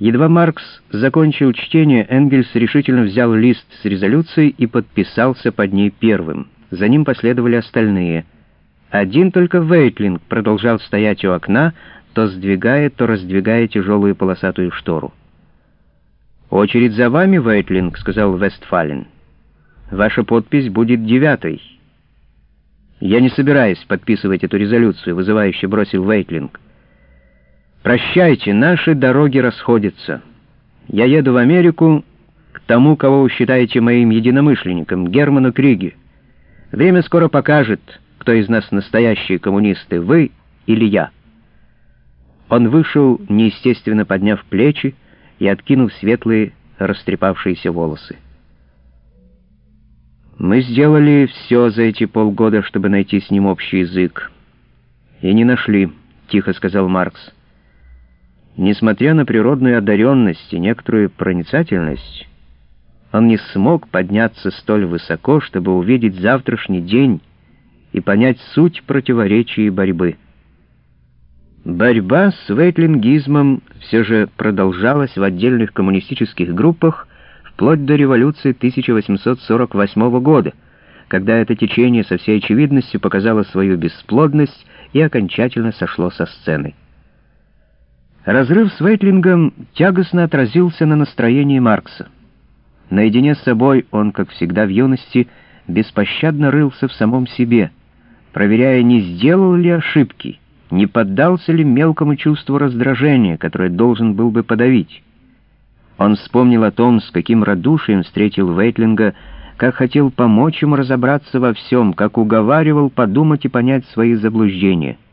Едва Маркс закончил чтение, Энгельс решительно взял лист с резолюцией и подписался под ней первым. За ним последовали остальные. Один только Вейтлинг продолжал стоять у окна, то сдвигая, то раздвигая тяжелую полосатую штору. «Очередь за вами, Вейтлинг», — сказал Вестфален. «Ваша подпись будет девятой». «Я не собираюсь подписывать эту резолюцию», — вызывающе бросил Вейтлинг. «Прощайте, наши дороги расходятся. Я еду в Америку к тому, кого вы считаете моим единомышленником, Герману Криге. Время скоро покажет, кто из нас настоящие коммунисты, вы или я». Он вышел, неестественно подняв плечи и откинув светлые растрепавшиеся волосы. «Мы сделали все за эти полгода, чтобы найти с ним общий язык. И не нашли», — тихо сказал Маркс. Несмотря на природную одаренность и некоторую проницательность, он не смог подняться столь высоко, чтобы увидеть завтрашний день и понять суть противоречий и борьбы. Борьба с вейтлингизмом все же продолжалась в отдельных коммунистических группах вплоть до революции 1848 года, когда это течение со всей очевидностью показало свою бесплодность и окончательно сошло со сцены. Разрыв с Вейтлингом тягостно отразился на настроении Маркса. Наедине с собой он, как всегда в юности, беспощадно рылся в самом себе, проверяя, не сделал ли ошибки, не поддался ли мелкому чувству раздражения, которое должен был бы подавить. Он вспомнил о том, с каким радушием встретил Вейтлинга, как хотел помочь ему разобраться во всем, как уговаривал подумать и понять свои заблуждения —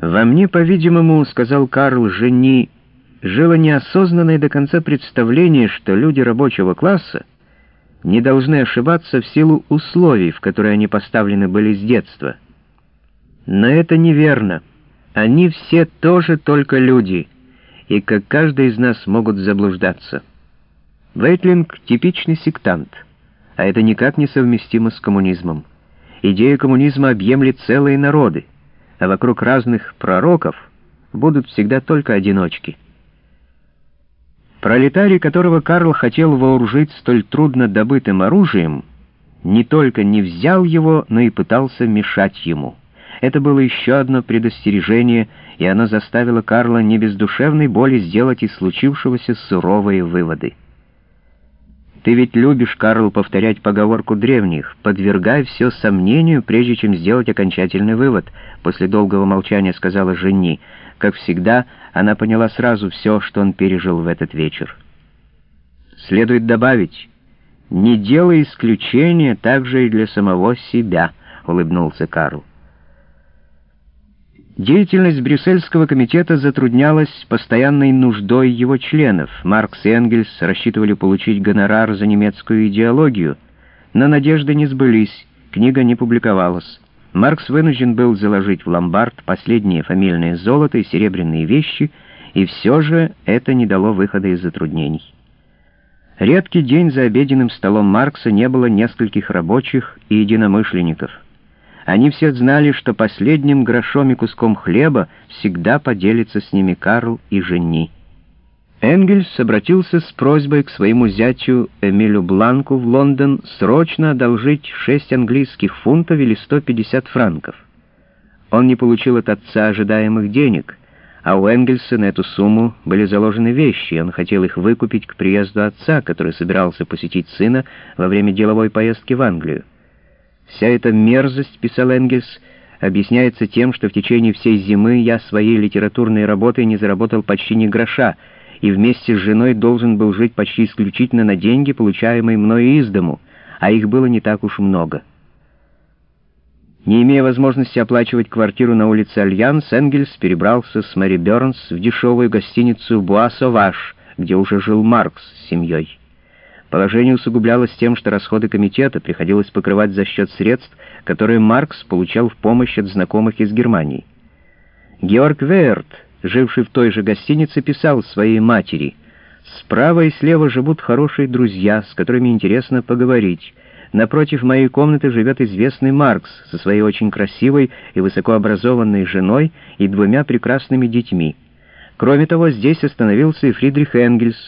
«Во мне, по-видимому, — сказал Карл Жени, — жило неосознанное до конца представление, что люди рабочего класса не должны ошибаться в силу условий, в которые они поставлены были с детства. Но это неверно. Они все тоже только люди, и как каждый из нас могут заблуждаться. Вейтлинг — типичный сектант, а это никак не совместимо с коммунизмом. Идея коммунизма объемлет целые народы а вокруг разных пророков будут всегда только одиночки. Пролетарий, которого Карл хотел вооружить столь трудно добытым оружием, не только не взял его, но и пытался мешать ему. Это было еще одно предостережение, и оно заставило Карла не без душевной боли сделать из случившегося суровые выводы. Ты ведь любишь, Карл, повторять поговорку древних «подвергай все сомнению, прежде чем сделать окончательный вывод», после долгого молчания сказала Жени. Как всегда, она поняла сразу все, что он пережил в этот вечер. Следует добавить, «Не делай исключения также и для самого себя», — улыбнулся Карл. Деятельность Брюссельского комитета затруднялась постоянной нуждой его членов. Маркс и Энгельс рассчитывали получить гонорар за немецкую идеологию, но надежды не сбылись, книга не публиковалась. Маркс вынужден был заложить в ломбард последние фамильные золото и серебряные вещи, и все же это не дало выхода из затруднений. Редкий день за обеденным столом Маркса не было нескольких рабочих и единомышленников — они все знали, что последним грошом и куском хлеба всегда поделится с ними Карл и Жени. Энгельс обратился с просьбой к своему зятю Эмилю Бланку в Лондон срочно одолжить 6 английских фунтов или 150 франков. Он не получил от отца ожидаемых денег, а у Энгельса на эту сумму были заложены вещи, и он хотел их выкупить к приезду отца, который собирался посетить сына во время деловой поездки в Англию. Вся эта мерзость, писал Энгельс, объясняется тем, что в течение всей зимы я своей литературной работой не заработал почти ни гроша, и вместе с женой должен был жить почти исключительно на деньги, получаемые мною из дому, а их было не так уж много. Не имея возможности оплачивать квартиру на улице Альянс, Энгельс перебрался с Мэри Бёрнс в дешевую гостиницу «Буа-Соваш», где уже жил Маркс с семьей. Положение усугублялось тем, что расходы комитета приходилось покрывать за счет средств, которые Маркс получал в помощь от знакомых из Германии. Георг Верт, живший в той же гостинице, писал своей матери «Справа и слева живут хорошие друзья, с которыми интересно поговорить. Напротив моей комнаты живет известный Маркс со своей очень красивой и высокообразованной женой и двумя прекрасными детьми. Кроме того, здесь остановился и Фридрих Энгельс,